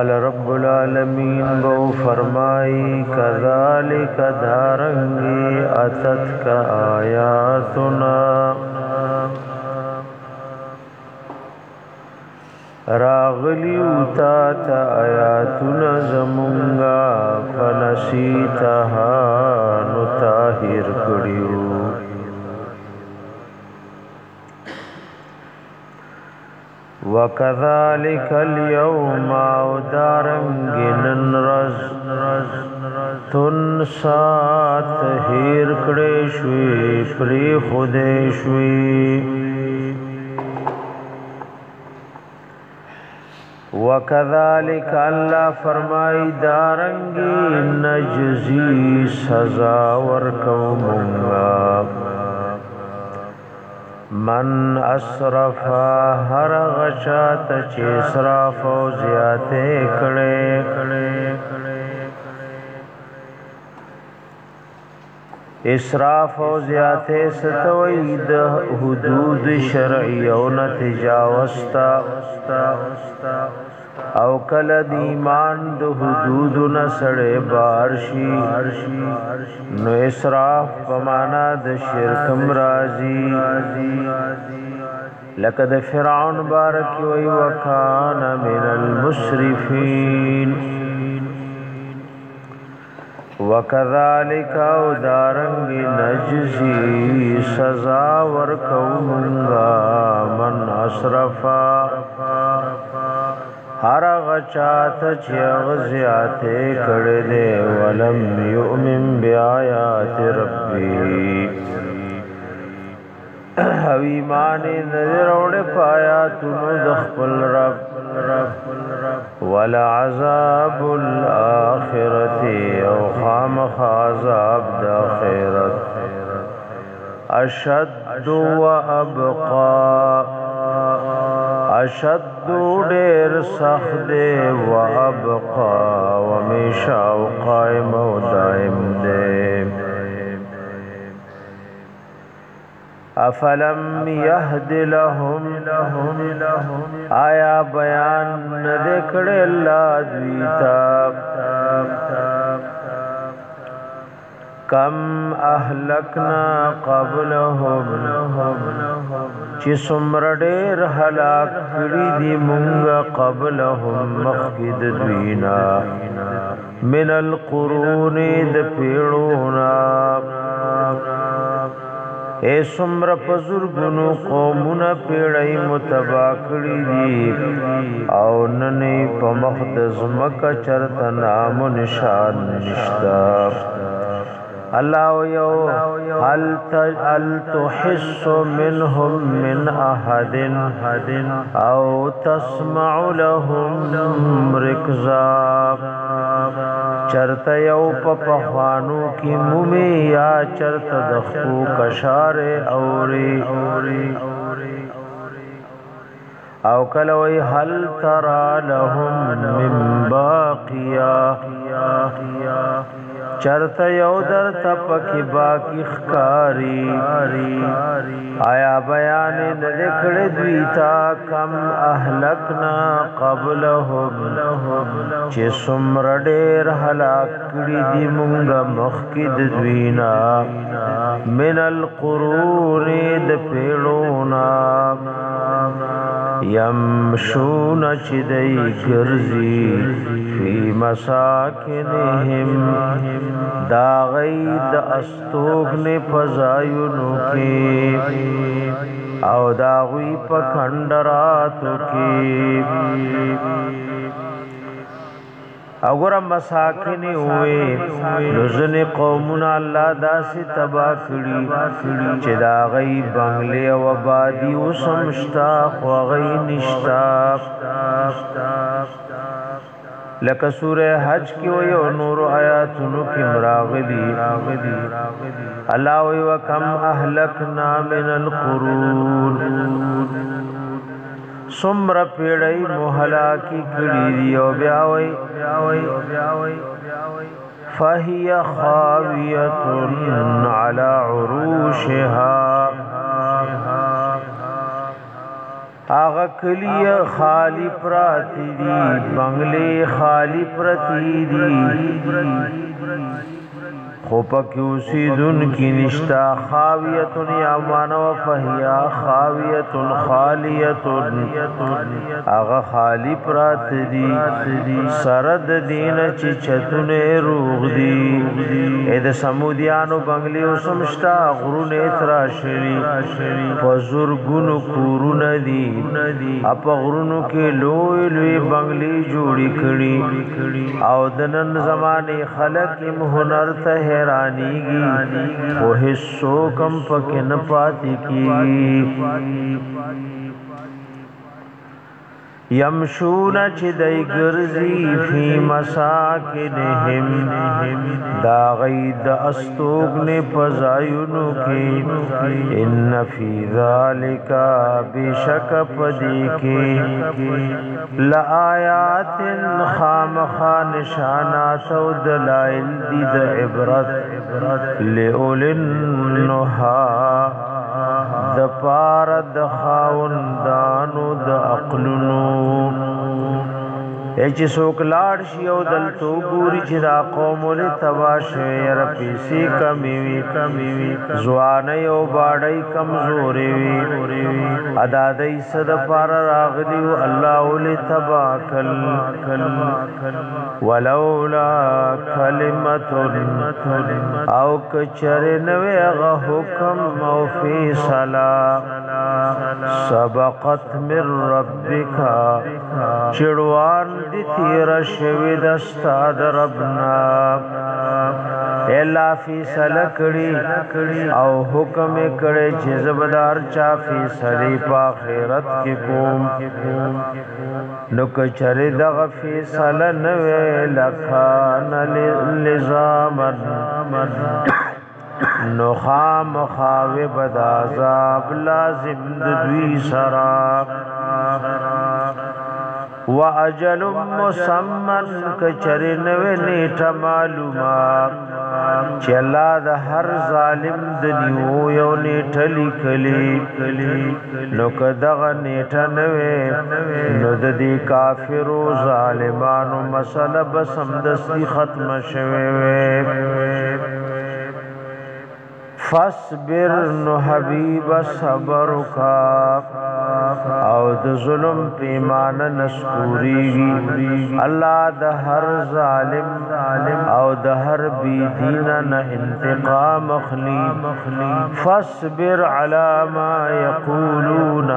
قال رب العالمین بو فرمائی کذالک دارنگی اتت کا آیاتنا راغلیو تا تا آیاتنا زمونگا فنسیتها نتاہر کڑیو وكذلك اليوم او دارنګ نن رز تنسا تهیر کړې شوې پری خوده شوې وكذلك الله فرمای دارنګ نجزي سزا ورکوم الله من اسرف هر غشات چې اسراف او زیاتې کړي اسراف او زیاتې ستوي د حدود شرعي او نه تجاوز تا او کله د ایمان د حدودو نه سړې بارشي نو اسراف په معنا د شرک مرাজি لکه د فرعون بارک وی وکانا من المسرفين وکذالک او دارنګ نجزی سزا ورکومنګا من اشرفا هر غچات چې غزياته کړه دې ولم يؤمن بیاات ربي او ایمان نظر وړ پایا تونو د خپل رب ولا عذاب الاخرت او خامخ عذاب د اخرت اشد وابقى اشد دیر سخت دے واب خا و میشا قائم و دائم دے افلم یهد لهم آیا بیان ندکڑ اللہ دویتا کم اہلکنا قبلهم لہم لہم چې څومره ډېر هلاک کړي دي مونږه قبلهم مخکد دینا من القرون د پیړونا اے څومره بزرګونو قومونه پیړۍ متبا کړي دي او نن په مخ د زمکه چرته نام نشان نشتا الله یو هل هل تحس منهم من احد او تسمع لهم رکزا چرته یو په پخوانو کې مومي یا چرته د خو کشار اوري او کله وی هل ترى لهم من باق چرته یو در تپکی باقی خکاری آیا بیان د لکړې دوی تا کم اهلکنا قبلهم چې سمر ډېر هلاک کړي دي مونږه مخکې د دوی نه من القرون د پیړونا يمشون چې دای ګرځي فی مساکنهم دا غید استوګنه فزایونو کې او دا غوی په خندراتو کې او ګور مساکن وې لزن قومنا الله داسې تبا کړی چې دا غي بنگلې او آبادی او سمشتا خو غي نشتا لکه سوره حج کې وې او نور آیاتونو کې مراغدي الله وکم اهلکنا من القرون سمر پیړی محلا کی کړي دی او بیا وای فهي خاويه على عروشها اغه کلی خالی پراتی دی بنگلې خالی پرتی دی خو پکې اوسیدونکي نشتا خاویتن یا مانو فهیا خاویتن خالیتن اغه خالی پرات دی سرد دین چې چتونه روغ دی اې د سمودیانو بنگلی اوسمشتا غرونه تراشری بزرګونو کورونه دی اپ غرونو کې لوی لوی بنگلی جوړی کړي او د نن زمانه خلک هم هنر ته حیرانی گی وہ حصو کم پک نہ پاتی کی یمشون چې دای ګرځي فی مساکنهم دا غید استوګ نه پزایونو کې ان فی ذالک بشک پدی کې لا آیات خامخ نشانات او دلائل دی د عبرت لئولن نها د پار د خاوندانو د عقلونو چې څوک لاړ شي او دلته ګوري چې دا قوم له تبا شوی یره پیسې کمی وی کمی وی ځوان یو باړی کمزورې وی ادا دای صد پار راغلی او الله له تبا کل کل ولولا کلمت او کچر نو هغه حکم او فیصله سبقت من ربک چړوان دی تیر شوی دستا در ربنا ایلا فی سلکڑی او حکم کڑی چیز بدار چا فی سلی پا خیرت کی کوم نک چری دغ فی سلنوی لکان لزامن نخام خاوی بدازاب لازم دوی سراب و اجل مسمن کچر نوې نیټه معلومه چې الله د هر ظالم د نیو یو نیټه لیکلي نو کدغه نیټه نوې نو د دې کافرو ظالمانو مسله بس همدستي ختمه شوه وي فاصبر نو حبیب صبر کا او د ظلم پیمانه نشکوریږي الله د هر ظالم او د هر بی دین نه انتقام اخلي فاصبر على ما يقولون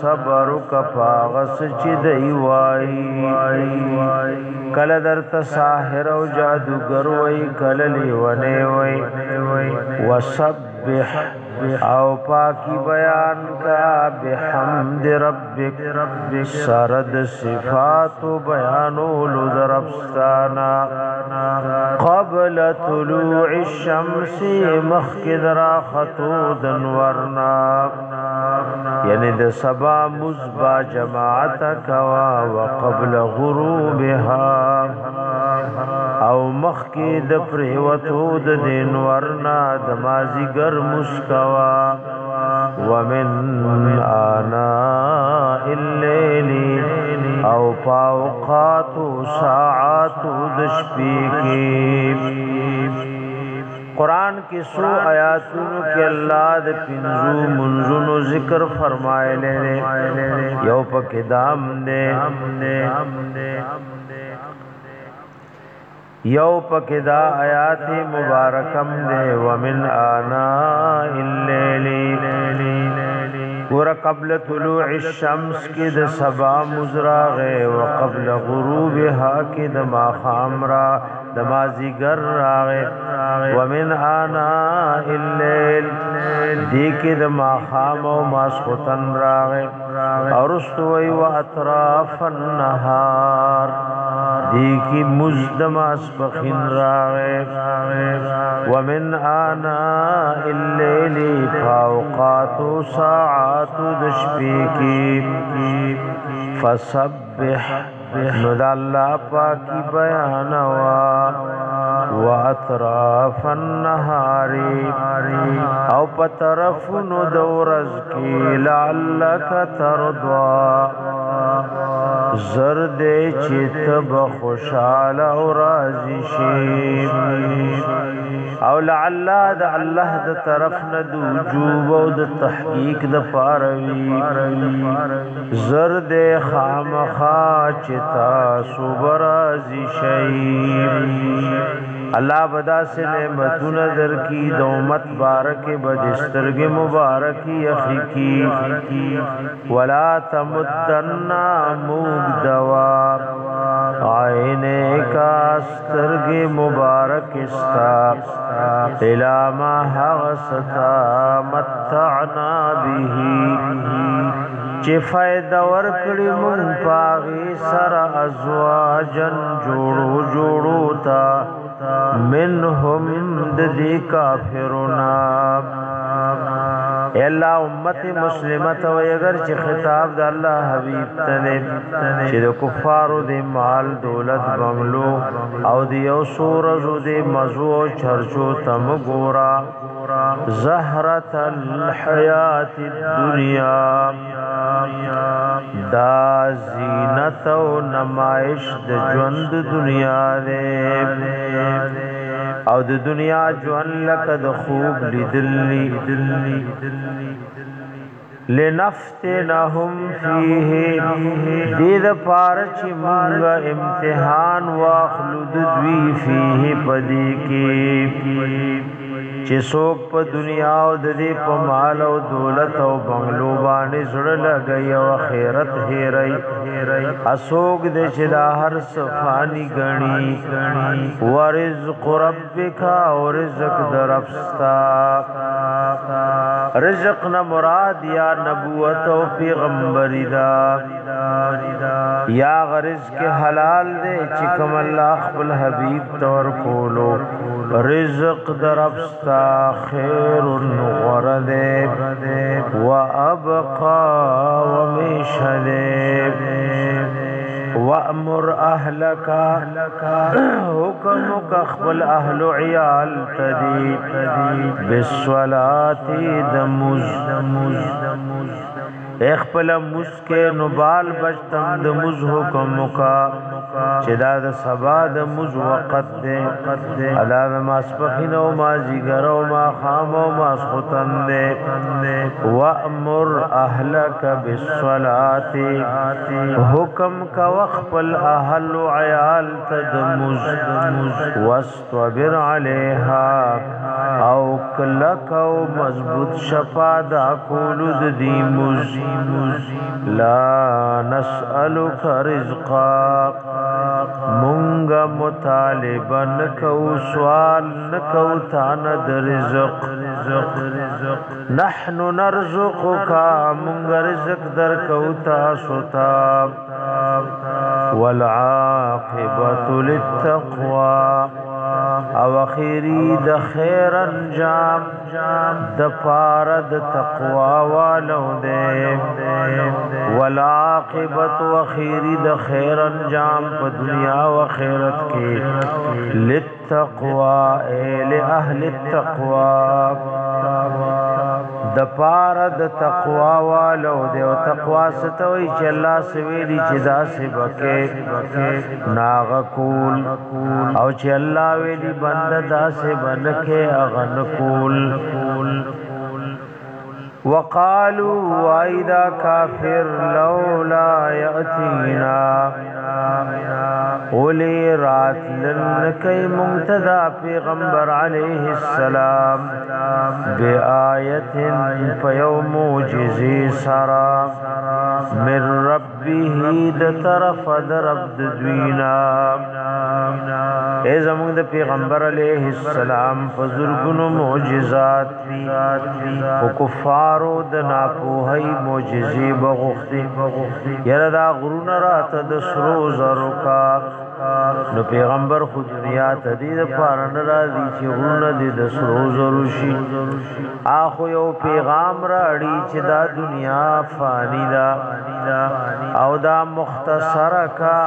صبرك فاغس چې دی وای کله درته ساحر او جادوګر وای کله لیونه وای وسبح او پاکي بیان کا بحمد بحمد ربک ربک سرد صفات بیانولو دربستانا قبل طلوع الشمس مخکد را خطود ورنا یعنی د سبا مزبا جماعت کوا وقبل غروبها او مخکې د پریوتو د دین ورنا د مازیګر مسکوا ومن آناء الليل او فاوقات ساعات دشپی کی قرآن کی سو آیاتونو کی اللہ دے پنزو منزونو ذکر فرمائے لے یو پک دام دے یو پکې دا آیات مبارکم دی ومن انا اللیل ور قبل طلوع الشمس کې د سبا مزراغه او قبل غروبها کې د ماخام را د مازیګر راغه ومن انا اللیل دې کې د ماخام او ماسختن راغې اورستو وی و اطراف النهار دې کې مزدم اسبخین راغې ومن انا الليل فاوقات ساعات د شپې کې فسبح نو د الله پاکي بیان وا واطراف النهار او په طرف نو د ورځ کې لعلک ترضا زرد چې تب خوشاله او راضي شي او لعل د الله د طرف نه د وجوب او د تحقیق د فاروي زرد خامخا چتا صبر از شي الله بدا سے نعمتون در کی دومت بارک بدسترگ مبارکی اخی کی ولا تمدنا موگ دوا عین کا استرگ مبارک استا الاما حغستا متعنا به چې فائدہ ور کړی مون پاغي سر ازواجن جوړو جوړو تا منهم د دې کافرون الا امت مسلمه ته اگر چې خطاب د الله حبيب تنه چې د کفارو د مال دولت بنگلو او د یو سورزو د مزو او چرچو تم ګورا زهرت الحیات الدنیا دا زینت او نمایش د ژوند دنیا دې او د دنیا ژوند لکه د خوب لیدلی لنفتنهم فیه دې د پارچ مونږه امتحان واخلود دوی فیه پدې کې چې څوک په دنیا او د دې په مال او دولت او بنگلو باندې زړه لګي او خیرت هېري اسوک دې چې دا هر څه فاني غني ورزق ربک او رزق درفستا رزق نه مراد یا نبوت او پیغمبري دا یا غرض کې حلال دی چې کوم الله خپل حبيب تور کولو رزق دربستا خير ورد وابقى ومشهد وامر اهلك حکم خپل اهل عيال تدي بالصلاه دمز دمز ایخ پلا مسکے نبال بشتم د مز حکم مکا چدا د سبا د مز وقت دے ادا د ماسپخین او مازیگر او ما خام او ماسخوتن دے وامر اهلک بالصلاة حکم حکم کا وخپل اهل و عیال تدمز واستبر علیها او کلک او مضبوط شفا دا کول د دی مز لا نسألک رزقا مونږه مطالبه نکو سوال نکو تانه د رزق رزق نحن نرزقك من رزق در کو تاسو تا والعاقبه للتقوى او خیری د خیر انجام د پارد تقوا والو دې والعاقبت و خیری د خیر انجام په دنیا او آخرت کې لت التقوى ال اهل التقوى د پار د تقوا والو د او تقوا ستوي چې الله سويلي چې داسې بکه ناغ کول او چې الله ویلي بنده داسې بنکه اغن کول وقالوا واذا كافر لولا ياتينا راتلن کئی منتدا پیغمبر علیہ السلام بی آیت پیو موجزی سرا من ربی د طرف د رب د دوینا ای زمونږ د پیغمبر علیه السلام فزرګونو معجزات او کفارو د ناپوهی معجزې بغوختي یره دا غرونه راته د سرو زرو کا نو پیغمبر خو دنیا ته دې پارن راځي چې غوړه دې د سرو زرو شي اخو یو پیغام راړي چې دا دنیا فانی دا او دا مختصره کا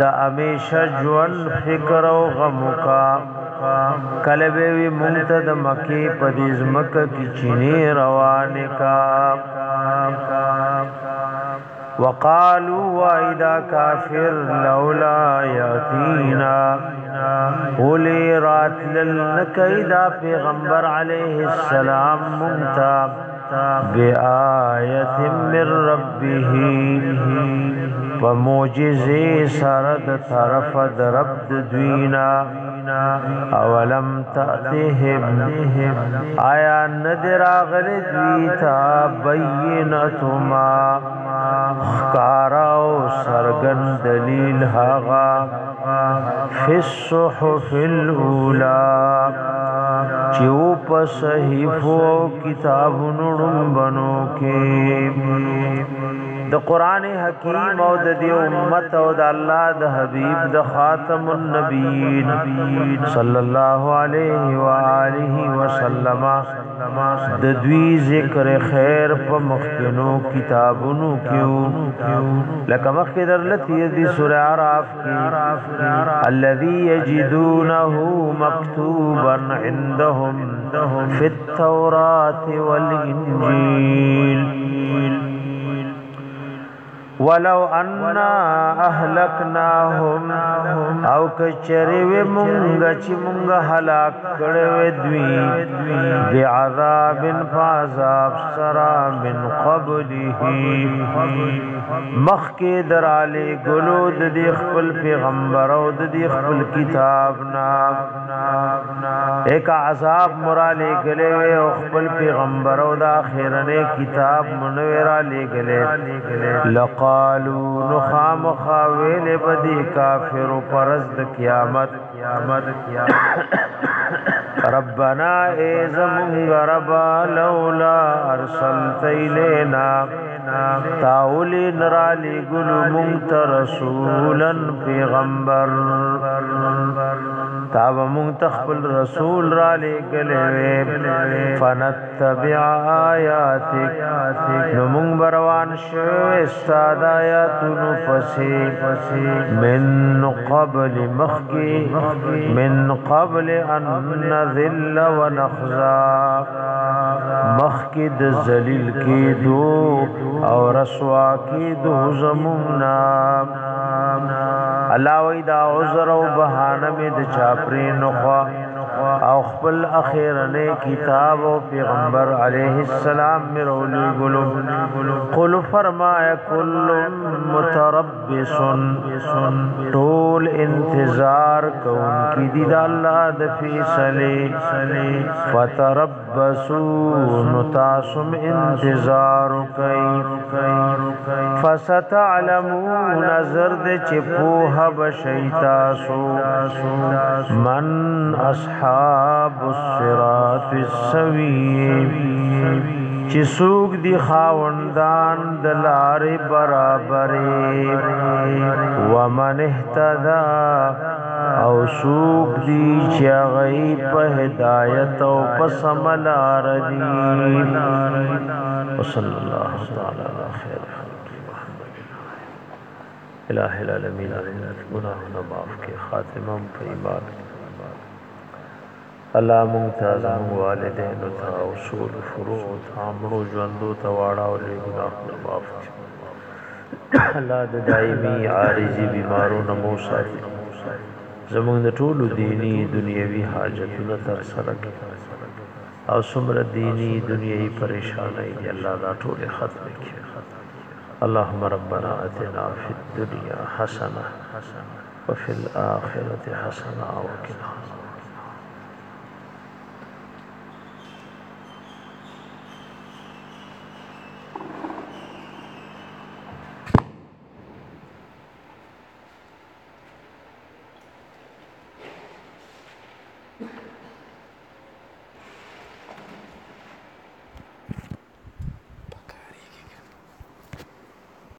دا امیشه ژوند فکر او غم کا کله به وی مونږ ته د مکه په دې ځمکه کې چینه روانه کا وقالوا وإذا كافر لولا يأتينا قولي راتلل نکیدا پیغمبر علیہ السلام ممتا بآیت من ربه ومعجزه سرد طرف درب دوینا اولم تأتهم آیا ندراغل دویتا بینتما کاراو سرګن دلیل هاغا فی الصحف الاولا چیو په صحیفو کتابونو بنو کې د قران حکیم او د دې امت او د الله د حبيب د خاتم النبیین صلی الله علیه و آله وسلم د دوی ذکر خیر په مخکنو کتابونو کې لکه مخک درلتی دی سوره আরাف کې الذي یجدونه مکتوبا عندهم فی التوراة والانجیل ولو اننا اهلکناهم او کچری و مونږ چې مونږ هلاک کړو دوی بعذاب فعذاب سرا من قبله مخکې درالې ګلو د دې خپل پیغمبر او د دې خپل کتاب نا ایک عذاب مرالې ګلې او خپل پیغمبر او د اخرنه کتاب منورا لې ګلې لقد قالو نخام خاویل بدی کافر پرست قیامت قیامت قیامت ربنا اے زمونگ ربا لولا ارسلت ایلینا تاولی نرالی گلو منت رسولا پیغمبر تا و مونږ تخپل رسول را لګلې فنتبع آیاتک نو مونږ روان شو استاد آیاتونو پسې پسې من قبل مخکی من قبل ان نذل و نخزا مخکی د ذلیل کې دو او رسوا کې دو زمونا الله وی دا عذر او بهانه می د چاپری نخوا او خپل اخیرنه کتاب او پیغمبر علیه السلام مرولی ګلو قل فرمایا کل متربص طول انتظار کوم کی دی د الله د فیصله فترب تلبسون تاسم انتظار کوي فستعلمون زرد چې په بشي تاسو من اصحاب الصراط السوي چې سوق دي خاوندان د لارې برابرې ومن اهتدى او سوق دی چې غي په هدایت او په سمل اردي وصلی الله تعالی علی خیر الہ العالمین گناہوں معاف کے خاتمہ په ایمان الله مونږ ته زموږ والدین ته اصول فروع ته امرو ژوندو ته واړاولې ګناهونه معاف کړي الله د دایمي عارضي بیمارو نه مو ساتي زمون د ټولو دینی دنیوي حاجتونو تر سره کړه او څومره دینی دنیوي پریشانای دی الله دا ټول ختم کړي اللهم ربنا اتنا فی الدنيا حسنه وفي الاخره حسنه وقنا عذاب